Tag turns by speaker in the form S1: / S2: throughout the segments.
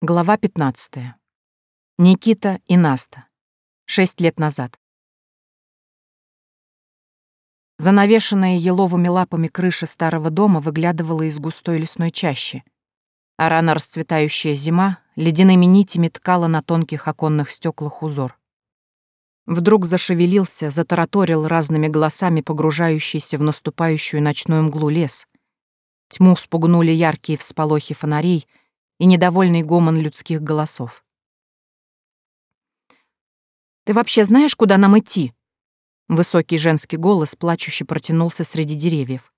S1: Глава 15. Никита и Наста. Шесть лет назад. Занавешенная еловыми лапами крыша старого дома выглядывала из густой лесной чащи, а рано расцветающая зима ледяными нитями ткала на тонких оконных стеклах узор. Вдруг зашевелился, затараторил разными голосами погружающийся в наступающую ночную мглу лес. Тьму спугнули яркие всполохи фонарей — и недовольный гомон людских голосов. «Ты вообще знаешь, куда нам идти?» Высокий женский голос плачуще протянулся среди деревьев.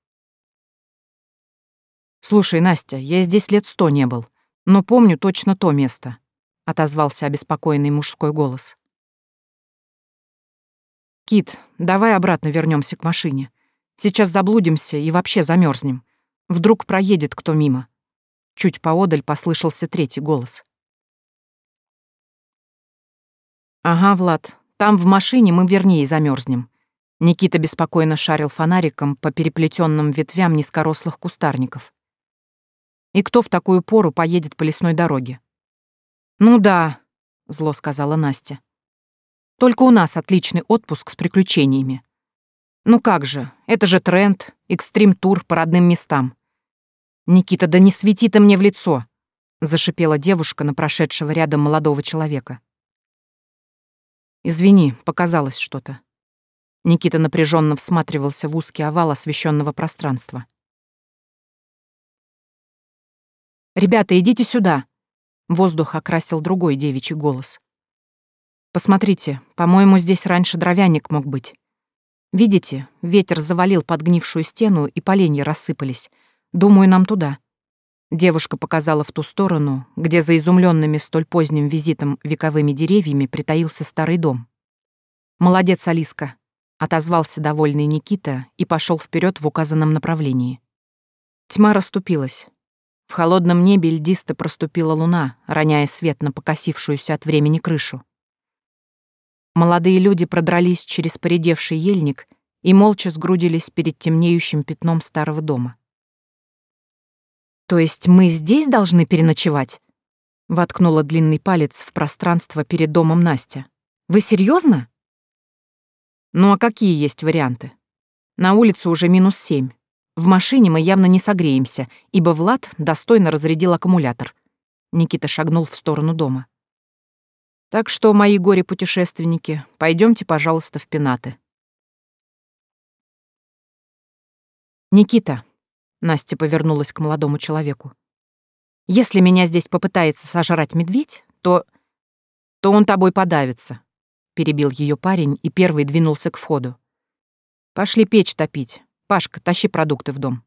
S1: «Слушай, Настя, я здесь лет сто не был, но помню точно то место», — отозвался обеспокоенный мужской голос. «Кит, давай обратно вернемся к машине. Сейчас заблудимся и вообще замерзнем. Вдруг проедет кто мимо. Чуть поодаль послышался третий голос. «Ага, Влад, там в машине мы вернее замерзнем. Никита беспокойно шарил фонариком по переплетенным ветвям низкорослых кустарников. «И кто в такую пору поедет по лесной дороге?» «Ну да», — зло сказала Настя. «Только у нас отличный отпуск с приключениями. Ну как же, это же тренд, экстрим-тур по родным местам. «Никита, да не свети ты мне в лицо!» — зашипела девушка на прошедшего рядом молодого человека. «Извини, показалось что-то». Никита напряженно всматривался в узкий овал освещенного пространства. «Ребята, идите сюда!» Воздух окрасил другой девичий голос. «Посмотрите, по-моему, здесь раньше дровяник мог быть. Видите, ветер завалил подгнившую стену, и поленья рассыпались, Думаю, нам туда». Девушка показала в ту сторону, где за изумленными столь поздним визитом вековыми деревьями притаился старый дом. «Молодец, Алиска», — отозвался довольный Никита и пошел вперед в указанном направлении. Тьма расступилась. В холодном небе льдисто проступила луна, роняя свет на покосившуюся от времени крышу. Молодые люди продрались через поредевший ельник и молча сгрудились перед темнеющим пятном старого дома. «То есть мы здесь должны переночевать?» Воткнула длинный палец в пространство перед домом Настя. «Вы серьезно? «Ну а какие есть варианты? На улице уже минус семь. В машине мы явно не согреемся, ибо Влад достойно разрядил аккумулятор». Никита шагнул в сторону дома. «Так что, мои горе-путешественники, пойдемте, пожалуйста, в пенаты». «Никита, Настя повернулась к молодому человеку. «Если меня здесь попытается сожрать медведь, то... то он тобой подавится», — перебил ее парень и первый двинулся к входу. «Пошли печь топить. Пашка, тащи продукты в дом».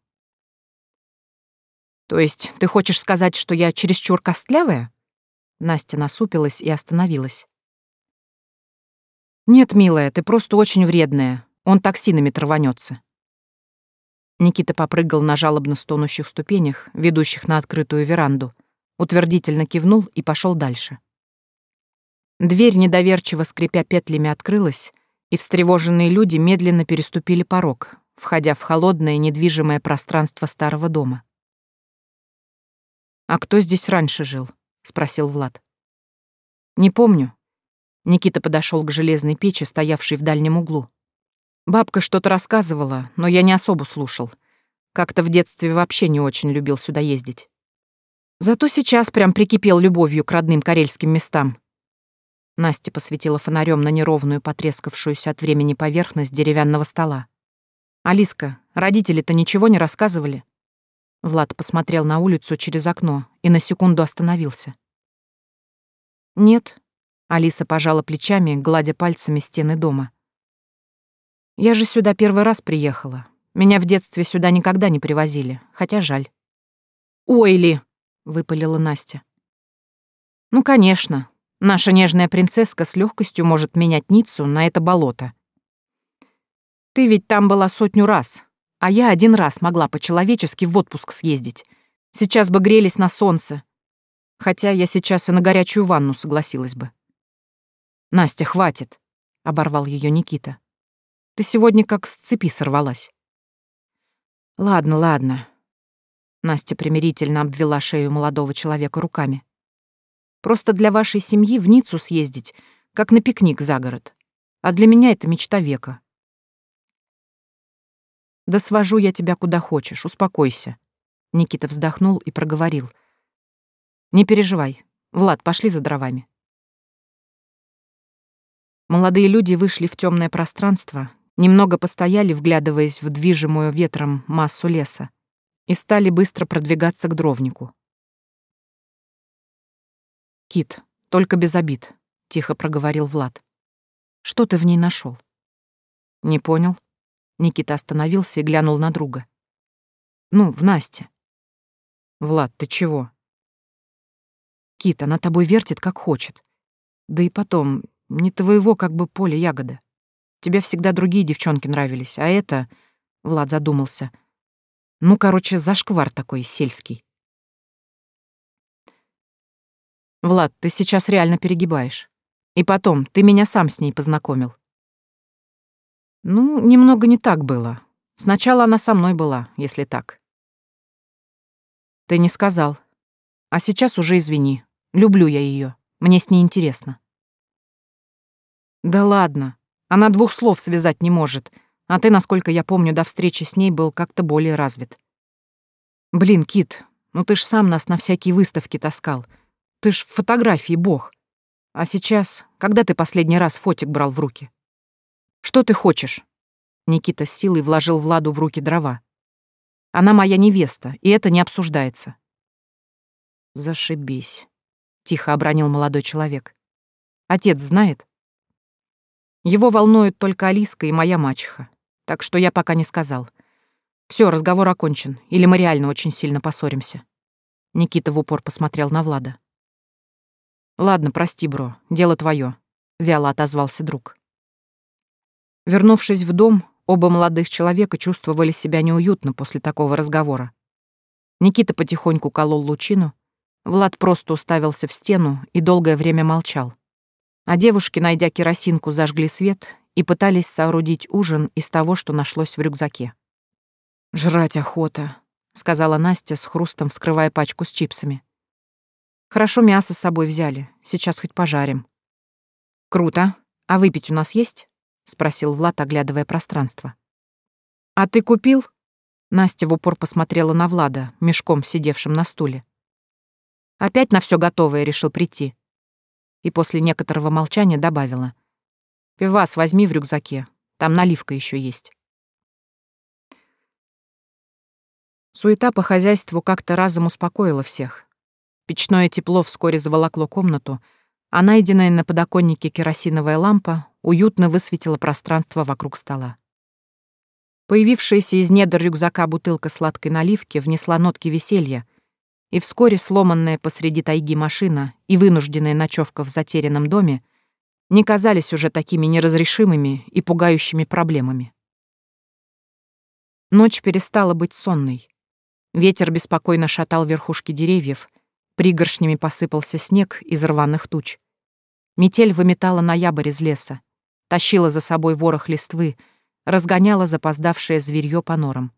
S1: «То есть ты хочешь сказать, что я чересчур костлявая?» Настя насупилась и остановилась. «Нет, милая, ты просто очень вредная. Он токсинами траванется. Никита попрыгал на жалобно стонущих ступенях, ведущих на открытую веранду, утвердительно кивнул и пошел дальше. Дверь, недоверчиво скрипя петлями, открылась, и встревоженные люди медленно переступили порог, входя в холодное недвижимое пространство старого дома. «А кто здесь раньше жил?» — спросил Влад. «Не помню». Никита подошел к железной печи, стоявшей в дальнем углу. Бабка что-то рассказывала, но я не особо слушал. Как-то в детстве вообще не очень любил сюда ездить. Зато сейчас прям прикипел любовью к родным карельским местам. Настя посветила фонарем на неровную, потрескавшуюся от времени поверхность деревянного стола. «Алиска, родители-то ничего не рассказывали?» Влад посмотрел на улицу через окно и на секунду остановился. «Нет», — Алиса пожала плечами, гладя пальцами стены дома. Я же сюда первый раз приехала. Меня в детстве сюда никогда не привозили, хотя жаль. «Ой ли!» — выпалила Настя. «Ну, конечно. Наша нежная принцесска с легкостью может менять Ниццу на это болото. Ты ведь там была сотню раз, а я один раз могла по-человечески в отпуск съездить. Сейчас бы грелись на солнце. Хотя я сейчас и на горячую ванну согласилась бы». «Настя, хватит!» — оборвал ее Никита. Ты сегодня как с цепи сорвалась. Ладно, ладно. Настя примирительно обвела шею молодого человека руками. Просто для вашей семьи в Ниццу съездить, как на пикник за город. А для меня это мечта века. Да свожу я тебя куда хочешь, успокойся. Никита вздохнул и проговорил. Не переживай. Влад, пошли за дровами. Молодые люди вышли в темное пространство, немного постояли, вглядываясь в движимую ветром массу леса, и стали быстро продвигаться к дровнику. «Кит, только без обид», — тихо проговорил Влад. «Что ты в ней нашел? «Не понял». Никита остановился и глянул на друга. «Ну, в Насте». «Влад, ты чего?» «Кит, она тобой вертит, как хочет. Да и потом, не твоего как бы поля ягода. Тебе всегда другие девчонки нравились, а это...» Влад задумался. «Ну, короче, зашквар такой сельский». «Влад, ты сейчас реально перегибаешь. И потом, ты меня сам с ней познакомил». «Ну, немного не так было. Сначала она со мной была, если так». «Ты не сказал. А сейчас уже извини. Люблю я ее. Мне с ней интересно». «Да ладно. Она двух слов связать не может, а ты, насколько я помню, до встречи с ней был как-то более развит». «Блин, Кит, ну ты ж сам нас на всякие выставки таскал. Ты ж в фотографии бог. А сейчас, когда ты последний раз фотик брал в руки? Что ты хочешь? Никита с силой вложил Владу в руки дрова. Она моя невеста, и это не обсуждается. Зашибись, тихо обронил молодой человек. Отец знает? Его волнует только Алиска и моя мачеха, так что я пока не сказал. Все, разговор окончен, или мы реально очень сильно поссоримся. Никита в упор посмотрел на Влада. «Ладно, прости, бро, дело твое», — вяло отозвался друг. Вернувшись в дом, оба молодых человека чувствовали себя неуютно после такого разговора. Никита потихоньку колол лучину, Влад просто уставился в стену и долгое время молчал. А девушки, найдя керосинку, зажгли свет и пытались соорудить ужин из того, что нашлось в рюкзаке. «Жрать охота», — сказала Настя с хрустом, вскрывая пачку с чипсами. Хорошо мясо с собой взяли. Сейчас хоть пожарим. Круто. А выпить у нас есть? спросил Влад, оглядывая пространство. А ты купил? Настя в упор посмотрела на Влада, мешком сидевшим на стуле. Опять на все готовое решил прийти. И после некоторого молчания добавила. «Пивас возьми в рюкзаке, там наливка еще есть». Суета по хозяйству как-то разом успокоила всех. Печное тепло вскоре заволокло комнату, а найденная на подоконнике керосиновая лампа уютно высветила пространство вокруг стола. Появившаяся из недр рюкзака бутылка сладкой наливки внесла нотки веселья, и вскоре сломанная посреди тайги машина и вынужденная ночевка в затерянном доме не казались уже такими неразрешимыми и пугающими проблемами. Ночь перестала быть сонной. Ветер беспокойно шатал верхушки деревьев, Пригоршнями посыпался снег из рваных туч. Метель выметала ноябрь из леса, тащила за собой ворох листвы, разгоняла запоздавшее зверьё по норам.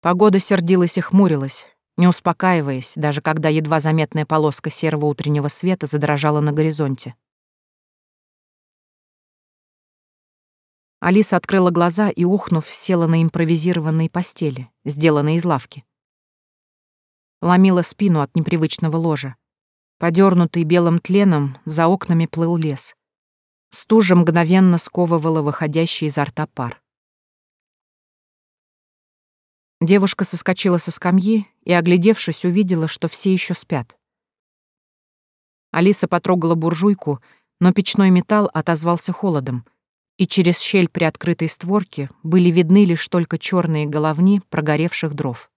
S1: Погода сердилась и хмурилась, не успокаиваясь, даже когда едва заметная полоска серого утреннего света задрожала на горизонте. Алиса открыла глаза и, ухнув, села на импровизированной постели, сделанной из лавки ломила спину от непривычного ложа. Подернутый белым тленом, за окнами плыл лес. Стужа мгновенно сковывала выходящий изо рта пар. Девушка соскочила со скамьи и, оглядевшись, увидела, что все еще спят. Алиса потрогала буржуйку, но печной металл отозвался холодом, и через щель при открытой створке были видны лишь только черные головни прогоревших дров.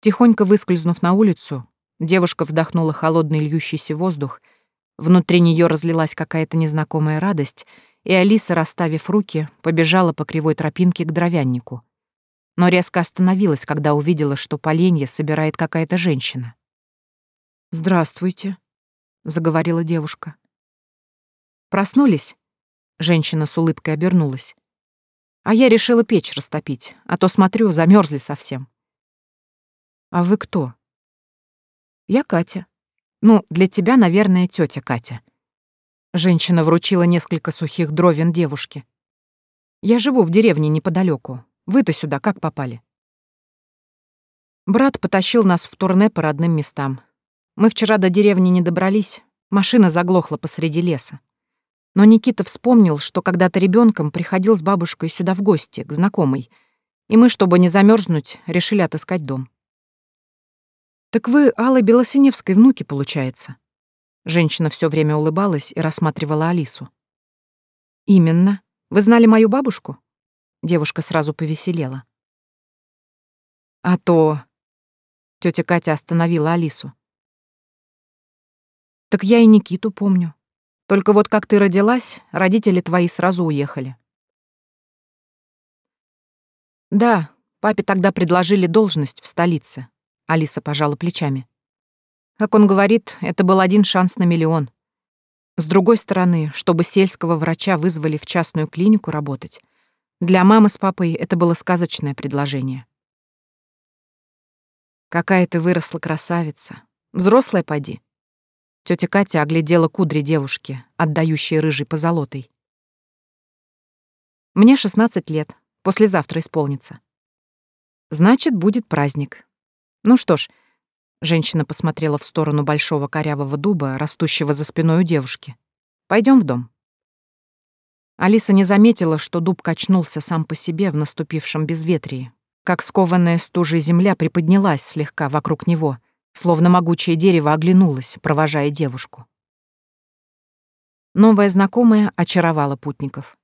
S1: Тихонько выскользнув на улицу, девушка вдохнула холодный льющийся воздух, внутри нее разлилась какая-то незнакомая радость, и Алиса, расставив руки, побежала по кривой тропинке к дровяннику. Но резко остановилась, когда увидела, что поленья собирает какая-то женщина. «Здравствуйте», — заговорила девушка. «Проснулись?» — женщина с улыбкой обернулась. «А я решила печь растопить, а то, смотрю, замерзли совсем». «А вы кто?» Я Катя. Ну, для тебя, наверное, тетя Катя. Женщина вручила несколько сухих дровен девушке. Я живу в деревне неподалеку. Вы-то сюда как попали? Брат потащил нас в турне по родным местам. Мы вчера до деревни не добрались, машина заглохла посреди леса. Но Никита вспомнил, что когда-то ребенком приходил с бабушкой сюда в гости, к знакомой, и мы, чтобы не замерзнуть, решили отыскать дом. «Так вы Аллы Белосиневской внуки, получается?» Женщина все время улыбалась и рассматривала Алису. «Именно. Вы знали мою бабушку?» Девушка сразу повеселела. «А то...» Тетя Катя остановила Алису. «Так я и Никиту помню. Только вот как ты родилась, родители твои сразу уехали». «Да, папе тогда предложили должность в столице», — Алиса пожала плечами. Как он говорит, это был один шанс на миллион. С другой стороны, чтобы сельского врача вызвали в частную клинику работать, для мамы с папой это было сказочное предложение. Какая ты выросла красавица. Взрослая поди. Тётя Катя оглядела кудри девушки, отдающие рыжей позолотой. Мне 16 лет. Послезавтра исполнится. Значит, будет праздник. Ну что ж, женщина посмотрела в сторону большого корявого дуба, растущего за спиной у девушки. Пойдем в дом. Алиса не заметила, что дуб качнулся сам по себе в наступившем безветрии, как скованная стужей земля приподнялась слегка вокруг него, словно могучее дерево оглянулось, провожая девушку. Новая знакомая очаровала путников.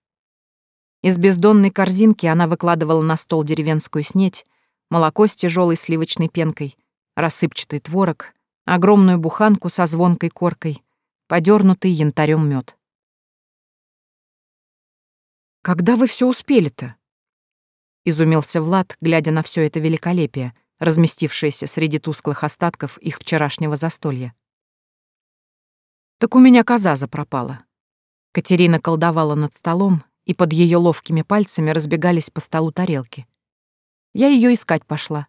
S1: Из бездонной корзинки она выкладывала на стол деревенскую снеть, молоко с тяжелой сливочной пенкой, рассыпчатый творог, огромную буханку со звонкой коркой, подернутый янтарем мед. «Когда вы все успели-то?» — изумился Влад, глядя на все это великолепие, разместившееся среди тусклых остатков их вчерашнего застолья. «Так у меня коза запропала». Катерина колдовала над столом, и под ее ловкими пальцами разбегались по столу тарелки. Я ее искать пошла.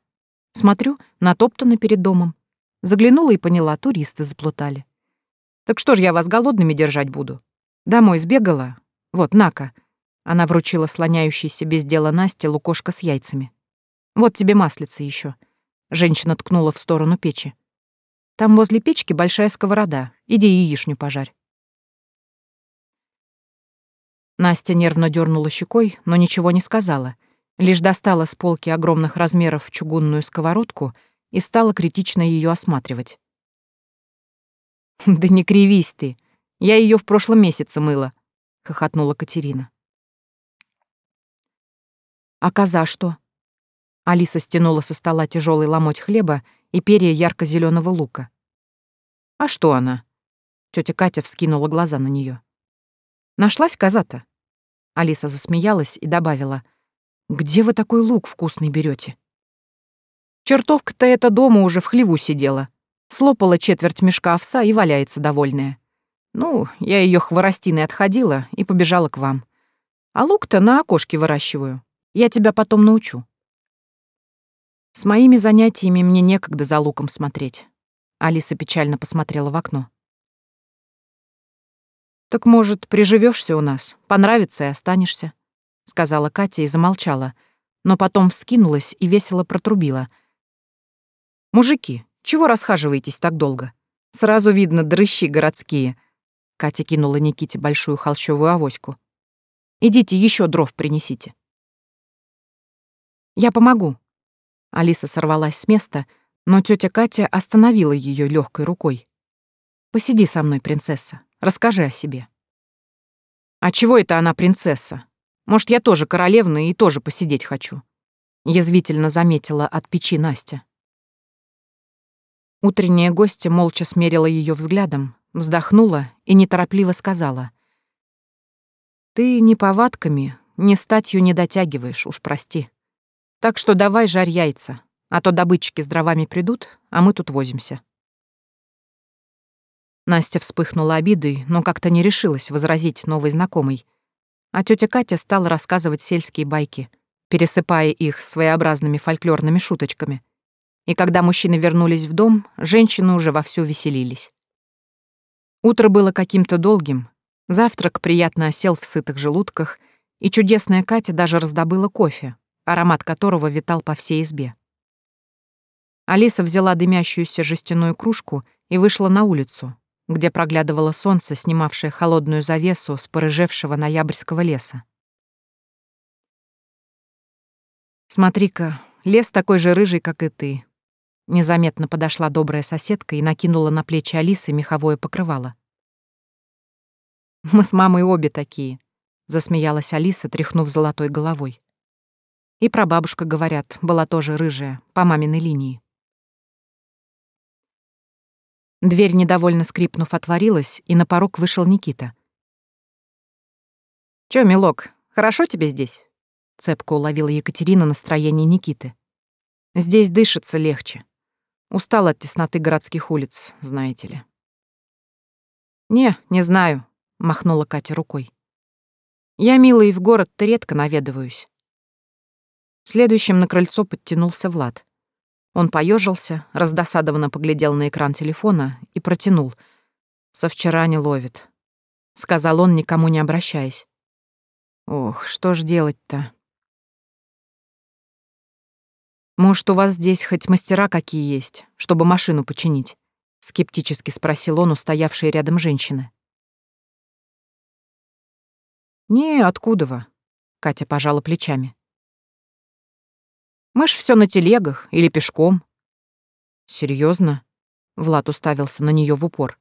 S1: Смотрю, натоптана перед домом. Заглянула и поняла, туристы заплутали. Так что ж я вас голодными держать буду? Домой сбегала? Вот, на-ка, она вручила слоняющейся без дела Насте лукошко с яйцами. «Вот тебе маслица еще. Женщина ткнула в сторону печи. «Там возле печки большая сковорода. Иди яичню пожарь». Настя нервно дернула щекой, но ничего не сказала. Лишь достала с полки огромных размеров чугунную сковородку и стала критично ее осматривать. «Да не кривись ты. Я ее в прошлом месяце мыла», — хохотнула Катерина. «А коза что?» Алиса стянула со стола тяжелый ломоть хлеба и перья ярко зеленого лука. «А что она?» Тетя Катя вскинула глаза на нее. «Нашлась коза-то?» Алиса засмеялась и добавила. «Где вы такой лук вкусный берете? Чертовка-то эта дома уже в хлеву сидела. Слопала четверть мешка овса и валяется довольная. Ну, я ее хворостиной отходила и побежала к вам. А лук-то на окошке выращиваю. Я тебя потом научу. С моими занятиями мне некогда за луком смотреть. Алиса печально посмотрела в окно. Так, может, приживешься у нас, понравится и останешься, сказала Катя и замолчала, но потом вскинулась и весело протрубила. Мужики, чего расхаживаетесь так долго? Сразу видно дрыщи городские. Катя кинула Никите большую холщовую авоську. Идите еще дров принесите. Я помогу». Алиса сорвалась с места, но тетя Катя остановила ее легкой рукой. «Посиди со мной, принцесса. Расскажи о себе». «А чего это она принцесса? Может, я тоже королевна и тоже посидеть хочу?» Язвительно заметила от печи Настя. Утренняя гостья молча смерила ее взглядом, вздохнула и неторопливо сказала. «Ты ни повадками, ни статью не дотягиваешь, уж прости. Так что давай жарь яйца, а то добытчики с дровами придут, а мы тут возимся. Настя вспыхнула обидой, но как-то не решилась возразить новой знакомой. А тетя Катя стала рассказывать сельские байки, пересыпая их своеобразными фольклорными шуточками. и когда мужчины вернулись в дом, женщины уже вовсю веселились. Утро было каким-то долгим, завтрак приятно осел в сытых желудках, и чудесная Катя даже раздобыла кофе, аромат которого витал по всей избе. Алиса взяла дымящуюся жестяную кружку и вышла на улицу, где проглядывало солнце, снимавшее холодную завесу с порыжевшего ноябрьского леса. «Смотри-ка, лес такой же рыжий, как и ты». Незаметно подошла добрая соседка и накинула на плечи Алисы меховое покрывало. «Мы с мамой обе такие», — засмеялась Алиса, тряхнув золотой головой. И прабабушка, говорят, была тоже рыжая, по маминой линии. Дверь, недовольно скрипнув, отворилась, и на порог вышел Никита. «Чё, милок, хорошо тебе здесь?» Цепко уловила Екатерина настроение Никиты. «Здесь дышится легче. Устал от тесноты городских улиц, знаете ли». «Не, не знаю», — махнула Катя рукой. «Я, милый, в город-то редко наведываюсь». Следующим на крыльцо подтянулся Влад. Он поежился, раздосадованно поглядел на экран телефона и протянул. «Со вчера не ловит», — сказал он, никому не обращаясь. «Ох, что ж делать-то?» «Может, у вас здесь хоть мастера какие есть, чтобы машину починить?» — скептически спросил он у стоявшей рядом женщины. «Не, откуда вы?» — Катя пожала плечами. «Мы ж все на телегах или пешком». Серьезно? Влад уставился на нее в упор.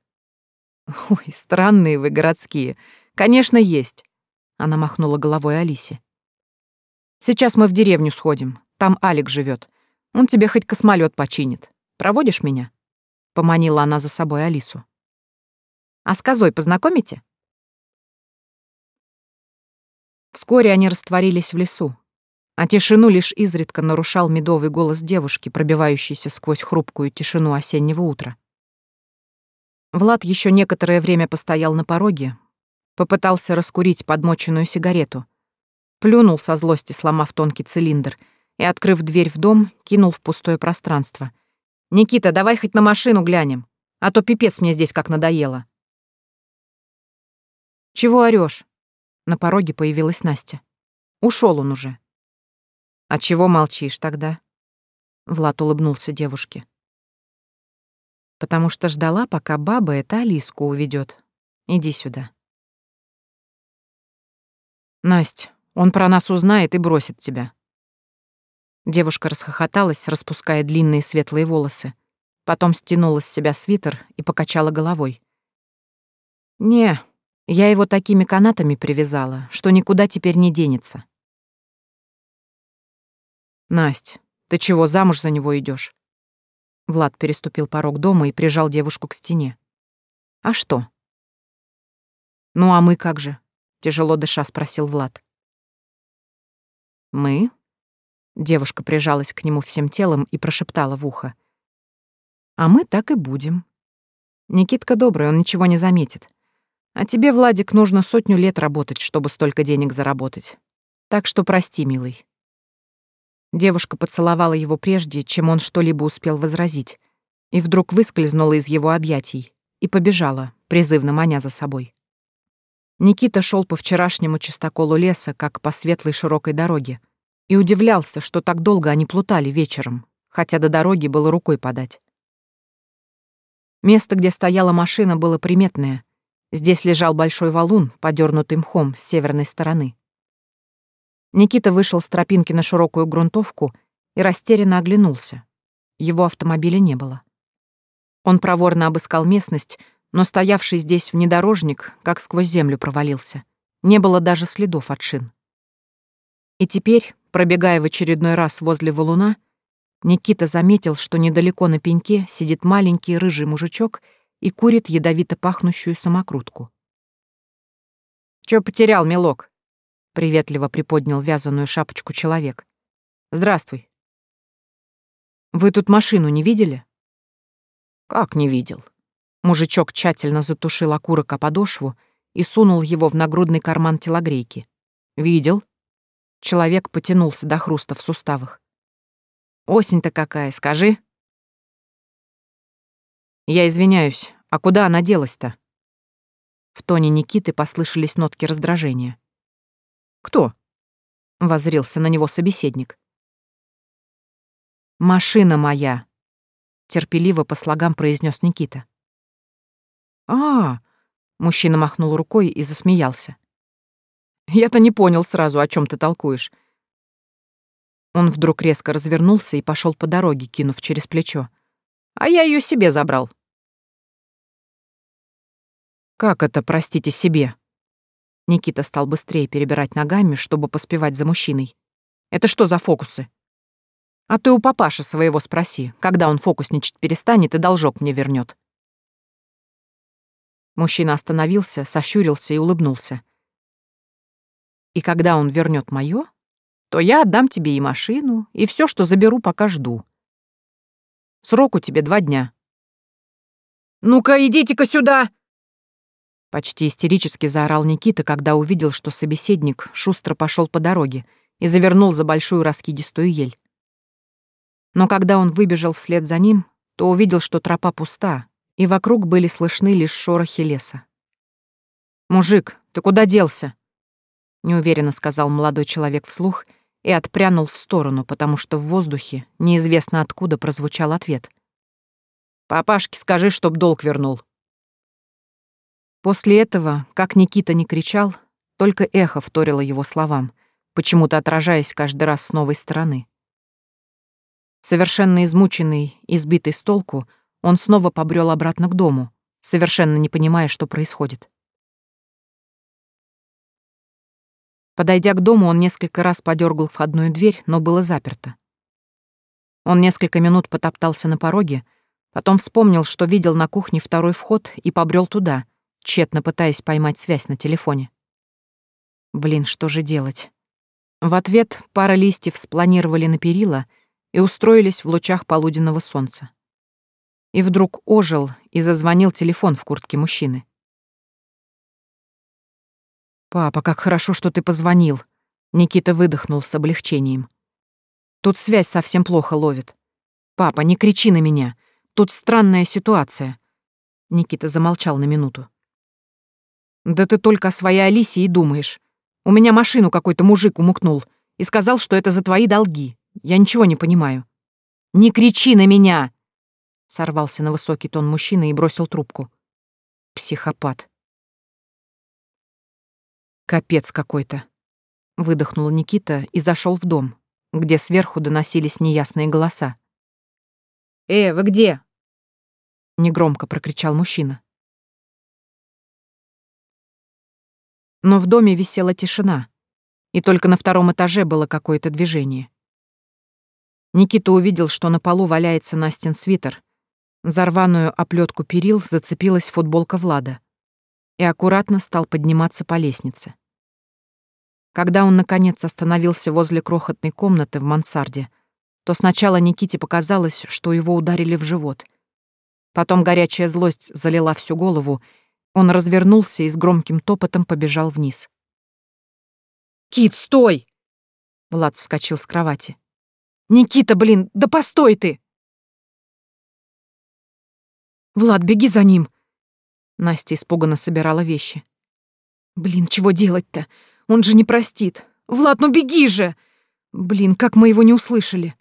S1: «Ой, странные вы городские. Конечно, есть». Она махнула головой Алисе. «Сейчас мы в деревню сходим. Там Алик живет. Он тебе хоть космолет починит. Проводишь меня?» Поманила она за собой Алису. «А с козой познакомите?» Вскоре они растворились в лесу, а тишину лишь изредка нарушал медовый голос девушки, пробивающийся сквозь хрупкую тишину осеннего утра. Влад еще некоторое время постоял на пороге, попытался раскурить подмоченную сигарету, плюнул со злости, сломав тонкий цилиндр — и, открыв дверь в дом, кинул в пустое пространство. «Никита, давай хоть на машину глянем, а то пипец мне здесь как надоело». «Чего орёшь?» На пороге появилась Настя. Ушел он уже. «А чего молчишь тогда?» Влад улыбнулся девушке. «Потому что ждала, пока баба эта Алиску уведет. Иди сюда». «Насть, он про нас узнает и бросит тебя», Девушка расхохоталась, распуская длинные светлые волосы. Потом стянула с себя свитер и покачала головой. «Не, я его такими канатами привязала, что никуда теперь не денется». «Насть, ты чего, замуж за него идешь? Влад переступил порог дома и прижал девушку к стене. «А что?» «Ну а мы как же?» — тяжело дыша спросил Влад. «Мы?» Девушка прижалась к нему всем телом и прошептала в ухо. «А мы так и будем. Никитка добрый, он ничего не заметит. А тебе, Владик, нужно сотню лет работать, чтобы столько денег заработать. Так что прости, милый». Девушка поцеловала его прежде, чем он что-либо успел возразить, и вдруг выскользнула из его объятий и побежала, призывно маня за собой. Никита шел по вчерашнему чистоколу леса, как по светлой широкой дороге, и удивлялся, что так долго они плутали вечером, хотя до дороги было рукой подать. Место, где стояла машина, было приметное. Здесь лежал большой валун, подернутый мхом с северной стороны. Никита вышел с тропинки на широкую грунтовку и растерянно оглянулся. Его автомобиля не было. Он проворно обыскал местность, но стоявший здесь внедорожник как сквозь землю провалился. Не было даже следов от шин. И теперь, Пробегая в очередной раз возле валуна, Никита заметил, что недалеко на пеньке сидит маленький рыжий мужичок и курит ядовито пахнущую самокрутку. «Чё потерял, милок?» — приветливо приподнял вязаную шапочку человек. «Здравствуй». «Вы тут машину не видели?» «Как не видел?» Мужичок тщательно затушил окурок о подошву и сунул его в нагрудный карман телогрейки. «Видел?» Человек потянулся до хруста в суставах. «Осень-то какая, скажи?» Я извиняюсь, а куда она делась-то? В тоне Никиты послышались нотки раздражения. «Кто?» — возрился на него собеседник. «Машина моя», — терпеливо по слогам произнес Никита. «А, Мужчина махнул рукой и засмеялся. «Я-то не понял сразу, о чем ты толкуешь». Он вдруг резко развернулся и пошел по дороге, кинув через плечо. «А я ее себе забрал». «Как это, простите, себе?» Никита стал быстрее перебирать ногами, чтобы поспевать за мужчиной. «Это что за фокусы?» «А ты у папаши своего спроси, когда он фокусничать перестанет и должок мне вернет. Мужчина остановился, сощурился и улыбнулся. «И когда он вернет моё, то я отдам тебе и машину, и все, что заберу, пока жду. Срок у тебя два дня». «Ну-ка, идите-ка сюда!» Почти истерически заорал Никита, когда увидел, что собеседник шустро пошел по дороге и завернул за большую раскидистую ель. Но когда он выбежал вслед за ним, то увидел, что тропа пуста, и вокруг были слышны лишь шорохи леса. «Мужик, ты куда делся?» — неуверенно сказал молодой человек вслух и отпрянул в сторону, потому что в воздухе неизвестно откуда прозвучал ответ. «Папашке скажи, чтоб долг вернул». После этого, как Никита не кричал, только эхо вторило его словам, почему-то отражаясь каждый раз с новой стороны. Совершенно измученный, избитый с толку, он снова побрел обратно к дому, совершенно не понимая, что происходит. Подойдя к дому, он несколько раз подергал входную дверь, но было заперто. Он несколько минут потоптался на пороге, потом вспомнил, что видел на кухне второй вход и побрел туда, тщетно пытаясь поймать связь на телефоне. Блин, что же делать? В ответ пара листьев спланировали на перила и устроились в лучах полуденного солнца и вдруг ожил и зазвонил телефон в куртке мужчины. «Папа, как хорошо, что ты позвонил!» Никита выдохнул с облегчением. «Тут связь совсем плохо ловит. Папа, не кричи на меня. Тут странная ситуация». Никита замолчал на минуту. «Да ты только о своей Алисе и думаешь. У меня машину какой-то мужик умукнул и сказал, что это за твои долги. Я ничего не понимаю». «Не кричи на меня!» Сорвался на высокий тон мужчины и бросил трубку. Психопат. Капец какой-то. Выдохнул Никита и зашел в дом, где сверху доносились неясные голоса. «Э, вы где?» Негромко прокричал мужчина. Но в доме висела тишина, и только на втором этаже было какое-то движение. Никита увидел, что на полу валяется Настин свитер, за рваную оплетку перил зацепилась футболка Влада и аккуратно стал подниматься по лестнице. Когда он, наконец, остановился возле крохотной комнаты в мансарде, то сначала Никите показалось, что его ударили в живот. Потом горячая злость залила всю голову, он развернулся и с громким топотом побежал вниз. «Кит, стой!» Влад вскочил с кровати. «Никита, блин, да постой ты!» «Влад, беги за ним!» Настя испуганно собирала вещи. «Блин, чего делать-то? Он же не простит. Влад, ну беги же! Блин, как мы его не услышали!»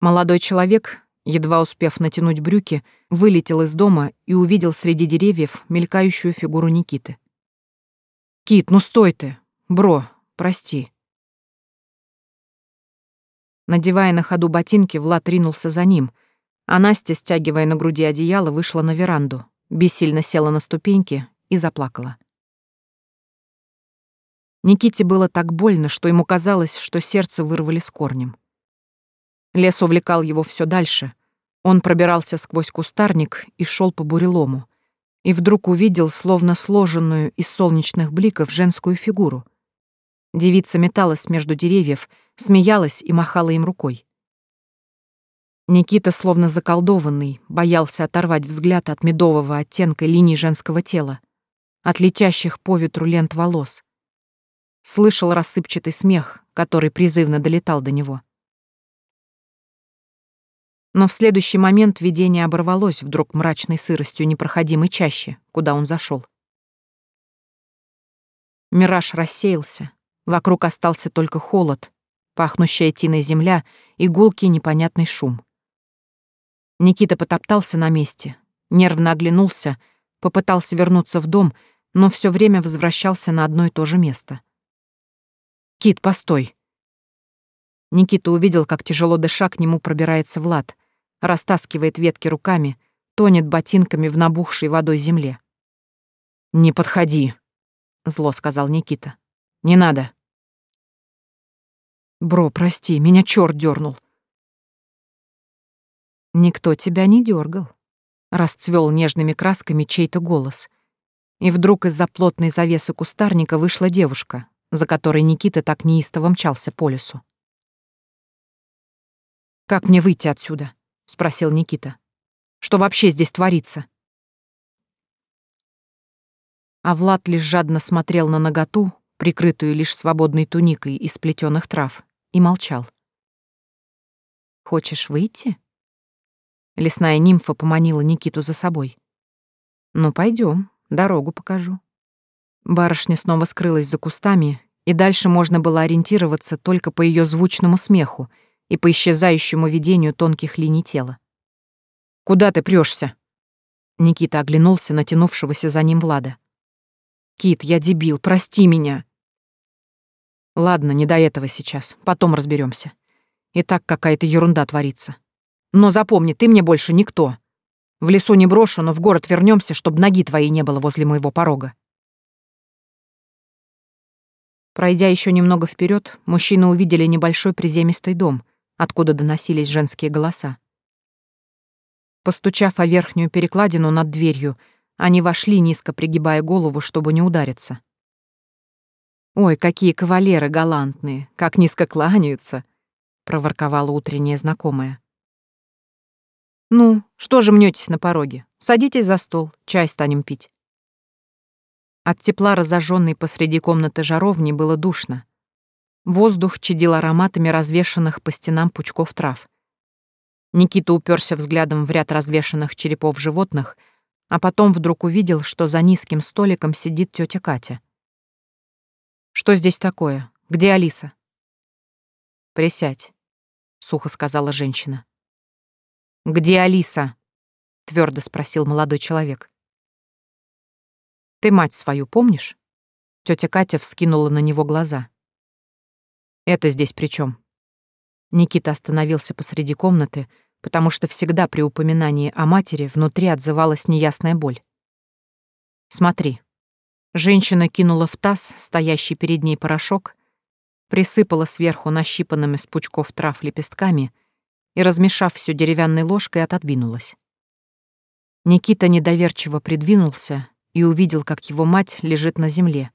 S1: Молодой человек, едва успев натянуть брюки, вылетел из дома и увидел среди деревьев мелькающую фигуру Никиты. «Кит, ну стой ты! Бро, прости!» Надевая на ходу ботинки, Влад ринулся за ним, а Настя, стягивая на груди одеяло, вышла на веранду, бессильно села на ступеньки и заплакала. Никите было так больно, что ему казалось, что сердце вырвали с корнем. Лес увлекал его все дальше. Он пробирался сквозь кустарник и шел по бурелому. И вдруг увидел, словно сложенную из солнечных бликов, женскую фигуру. Девица металась между деревьев, смеялась и махала им рукой. Никита, словно заколдованный, боялся оторвать взгляд от медового оттенка линий женского тела, от летящих по ветру лент волос. Слышал рассыпчатый смех, который призывно долетал до него. Но в следующий момент видение оборвалось вдруг мрачной сыростью непроходимой чаще, куда он зашел. Мираж рассеялся, вокруг остался только холод, пахнущая тиной земля и гулкий непонятный шум. Никита потоптался на месте, нервно оглянулся, попытался вернуться в дом, но все время возвращался на одно и то же место. «Кит, постой!» Никита увидел, как тяжело дыша к нему пробирается Влад, растаскивает ветки руками, тонет ботинками в набухшей водой земле. «Не подходи», — зло сказал Никита. «Не надо». «Бро, прости, меня чёрт дернул. «Никто тебя не дергал. расцвел нежными красками чей-то голос. И вдруг из-за плотной завесы кустарника вышла девушка, за которой Никита так неистово мчался по лесу. «Как мне выйти отсюда?» — спросил Никита. «Что вообще здесь творится?» А Влад лишь жадно смотрел на наготу, прикрытую лишь свободной туникой из плетёных трав, и молчал. «Хочешь выйти?» Лесная нимфа поманила Никиту за собой. «Ну, пойдем, дорогу покажу». Барышня снова скрылась за кустами, и дальше можно было ориентироваться только по ее звучному смеху — и по исчезающему видению тонких линий тела. «Куда ты прёшься?» Никита оглянулся на тянувшегося за ним Влада. «Кит, я дебил, прости меня!» «Ладно, не до этого сейчас, потом разберемся. И так какая-то ерунда творится. Но запомни, ты мне больше никто. В лесу не брошу, но в город вернемся, чтобы ноги твоей не было возле моего порога». Пройдя еще немного вперед, мужчины увидели небольшой приземистый дом, откуда доносились женские голоса. Постучав о верхнюю перекладину над дверью, они вошли, низко пригибая голову, чтобы не удариться. «Ой, какие кавалеры галантные, как низко кланяются!» — проворковала утренняя знакомая. «Ну, что же мнетесь на пороге? Садитесь за стол, чай станем пить». От тепла разожженной посреди комнаты жаровни было душно. Воздух чадил ароматами развешанных по стенам пучков трав. Никита уперся взглядом в ряд развешанных черепов животных, а потом вдруг увидел, что за низким столиком сидит тетя Катя. «Что здесь такое? Где Алиса?» «Присядь», — сухо сказала женщина. «Где Алиса?» — твердо спросил молодой человек. «Ты мать свою помнишь?» Тетя Катя вскинула на него глаза. Это здесь при чем? Никита остановился посреди комнаты, потому что всегда при упоминании о матери внутри отзывалась неясная боль. Смотри. Женщина кинула в таз стоящий перед ней порошок, присыпала сверху нащипанными с пучков трав лепестками и, размешав все деревянной ложкой, отодвинулась. Никита недоверчиво придвинулся и увидел, как его мать лежит на земле,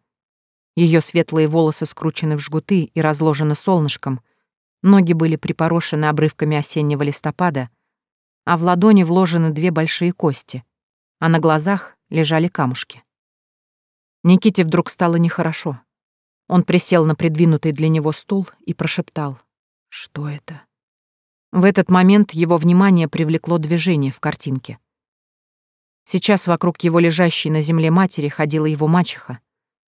S1: ее светлые волосы скручены в жгуты и разложены солнышком, ноги были припорошены обрывками осеннего листопада, а в ладони вложены две большие кости, а на глазах лежали камушки. Никите вдруг стало нехорошо. Он присел на придвинутый для него стул и прошептал. «Что это?» В этот момент его внимание привлекло движение в картинке. Сейчас вокруг его лежащей на земле матери ходила его мачеха,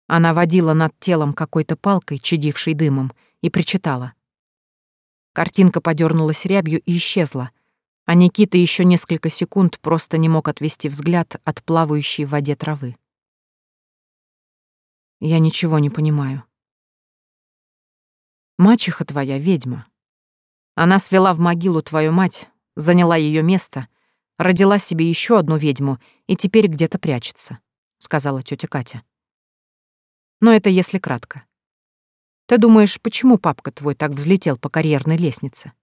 S1: она водила над телом какой-то палкой, чадившей дымом, и причитала. Картинка подернулась рябью и исчезла, а Никита еще несколько секунд просто не мог отвести взгляд от плавающей в воде травы. «Я ничего не понимаю», Мачеха твоя ведьма. Она свела в могилу твою мать, заняла ее место, родила себе еще одну ведьму и теперь где-то прячется, сказала тетя Катя. Но это если кратко. Ты думаешь, почему папка твой так взлетел по карьерной лестнице?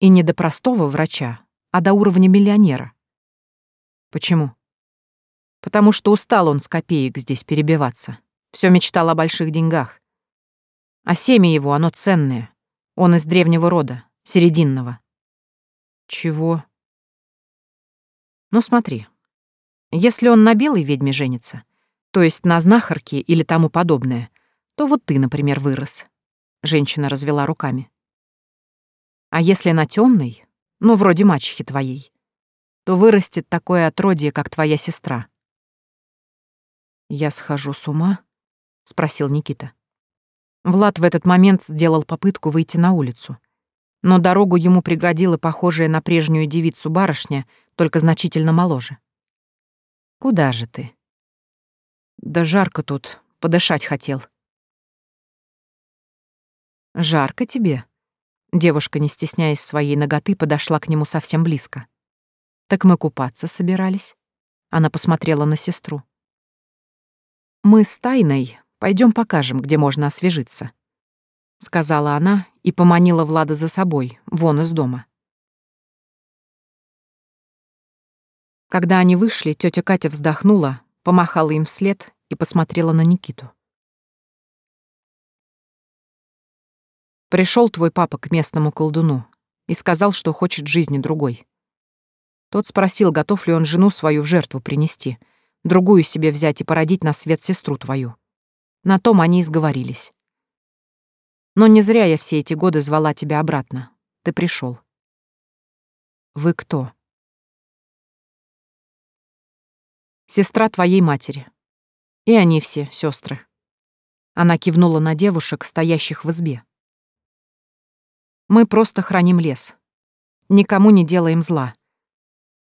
S1: И не до простого врача, а до уровня миллионера. Почему? Потому что устал он с копеек здесь перебиваться. Все мечтал о больших деньгах. А семя его, оно ценное. Он из древнего рода, серединного. Чего? Ну смотри, если он на белой ведьме женится, то есть на знахарке или тому подобное, то вот ты, например, вырос. Женщина развела руками. А если на темный, ну, вроде мачехи твоей, то вырастет такое отродье, как твоя сестра. «Я схожу с ума?» — спросил Никита. Влад в этот момент сделал попытку выйти на улицу. Но дорогу ему преградила похожая на прежнюю девицу барышня, только значительно моложе. «Куда же ты?» «Да жарко тут, подышать хотел». «Жарко тебе?» Девушка, не стесняясь своей ноготы, подошла к нему совсем близко. «Так мы купаться собирались?» Она посмотрела на сестру. «Мы с Тайной пойдем покажем, где можно освежиться», — сказала она и поманила Влада за собой, вон из дома. Когда они вышли, тетя Катя вздохнула, помахала им вслед и посмотрела на Никиту. Пришел твой папа к местному колдуну и сказал, что хочет жизни другой. Тот спросил, готов ли он жену свою в жертву принести — другую себе взять и породить на свет сестру твою. На том они и сговорились. Но не зря я все эти годы звала тебя обратно. Ты пришел. Вы кто? Сестра твоей матери. И они все сестры. Она кивнула на девушек, стоящих в избе. Мы просто храним лес. Никому не делаем зла.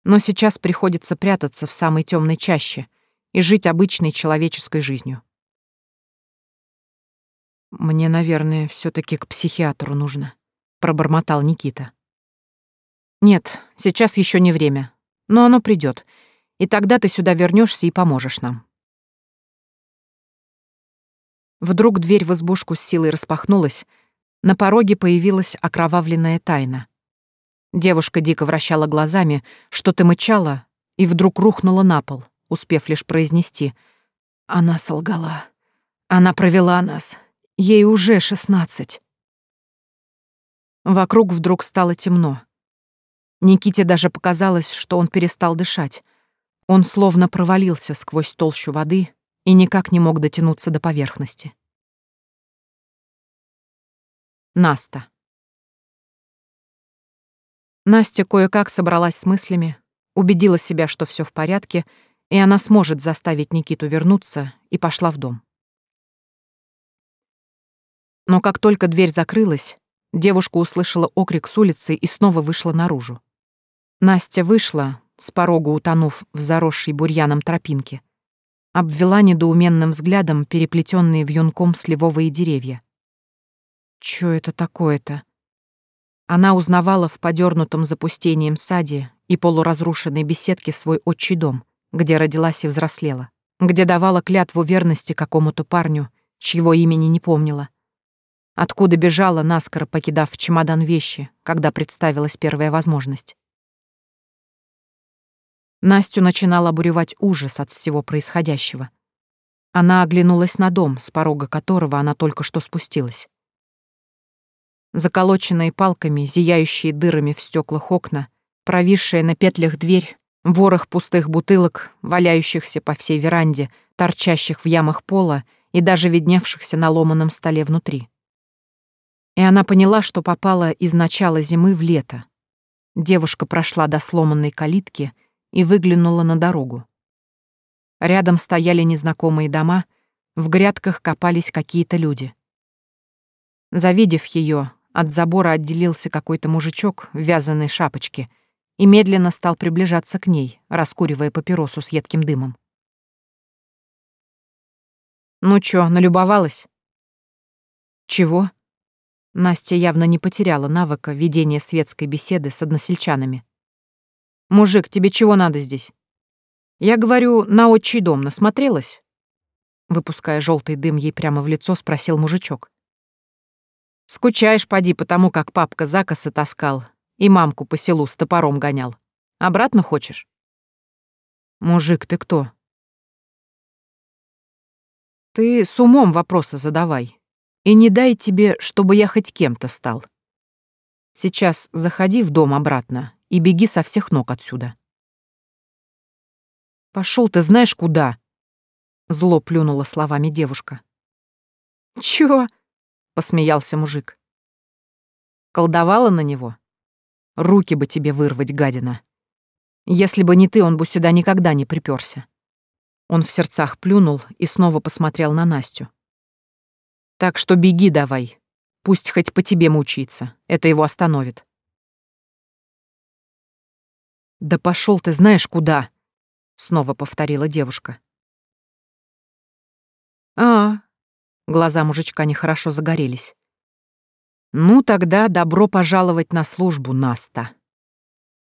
S1: Но сейчас приходится прятаться в самой темной чаще и жить обычной человеческой жизнью. «Мне, наверное, все таки к психиатру нужно», — пробормотал Никита. «Нет, сейчас еще не время, но оно придет, и тогда ты сюда вернешься и поможешь нам». Вдруг дверь в избушку с силой распахнулась, на пороге появилась окровавленная тайна. Девушка дико вращала глазами, что-то мычала и вдруг рухнула на пол, успев лишь произнести. Она солгала. Она провела нас. Ей уже шестнадцать. Вокруг вдруг стало темно. Никите даже показалось, что он перестал дышать. Он словно провалился сквозь толщу воды и никак не мог дотянуться до поверхности. Наста. Настя кое-как собралась с мыслями, убедила себя, что все в порядке, и она сможет заставить Никиту вернуться, и пошла в дом. Но как только дверь закрылась, девушка услышала окрик с улицы и снова вышла наружу. Настя вышла, с порога утонув в заросшей бурьяном тропинке, обвела недоуменным взглядом переплетенные вьюнком сливовые деревья. «Чё это такое-то?» Она узнавала в подернутом запустением саде и полуразрушенной беседке свой отчий дом, где родилась и взрослела, где давала клятву верности какому-то парню, чьего имени не помнила. Откуда бежала, наскоро покидав в чемодан вещи, когда представилась первая возможность. Настю начинал обуревать ужас от всего происходящего. Она оглянулась на дом, с порога которого она только что спустилась. Заколоченные палками, зияющие дырами в стеклах окна, провисшая на петлях дверь, ворох пустых бутылок, валяющихся по всей веранде, торчащих в ямах пола и даже видневшихся на ломаном столе внутри. И она поняла, что попала из начала зимы в лето. Девушка прошла до сломанной калитки и выглянула на дорогу. Рядом стояли незнакомые дома, в грядках копались какие-то люди. Завидев ее, от забора отделился какой-то мужичок в вязаной шапочке и медленно стал приближаться к ней, раскуривая папиросу с едким дымом. «Ну чё, налюбовалась?» «Чего?» Настя явно не потеряла навыка ведения светской беседы с односельчанами. «Мужик, тебе чего надо здесь?» «Я говорю, на отчий дом насмотрелась?» Выпуская желтый дым ей прямо в лицо, спросил мужичок. Скучаешь, поди, потому как папка закосы таскал и мамку по селу с топором гонял. Обратно хочешь? Мужик, ты кто? Ты с умом вопросы задавай. И не дай тебе, чтобы я хоть кем-то стал. Сейчас заходи в дом обратно и беги со всех ног отсюда. Пошел ты знаешь куда? Зло плюнула словами девушка. Чё? — посмеялся мужик. Колдовала на него? Руки бы тебе вырвать, гадина. Если бы не ты, он бы сюда никогда не приперся. Он в сердцах плюнул и снова посмотрел на Настю. Так что беги давай. Пусть хоть по тебе мучится. Это его остановит. Да пошел ты знаешь куда, снова повторила девушка. А, глаза мужичка нехорошо загорелись. Ну тогда добро пожаловать на службу, Наста.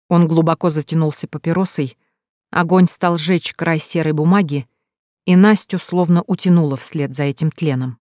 S1: Он глубоко затянулся папиросой, огонь стал жечь край серой бумаги, и Настю словно утянуло вслед за этим тленом.